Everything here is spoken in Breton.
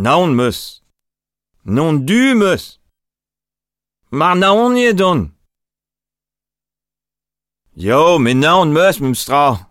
Naon meus. Non du meus. Mar naon ye don. Yo, me naon meus mem stra.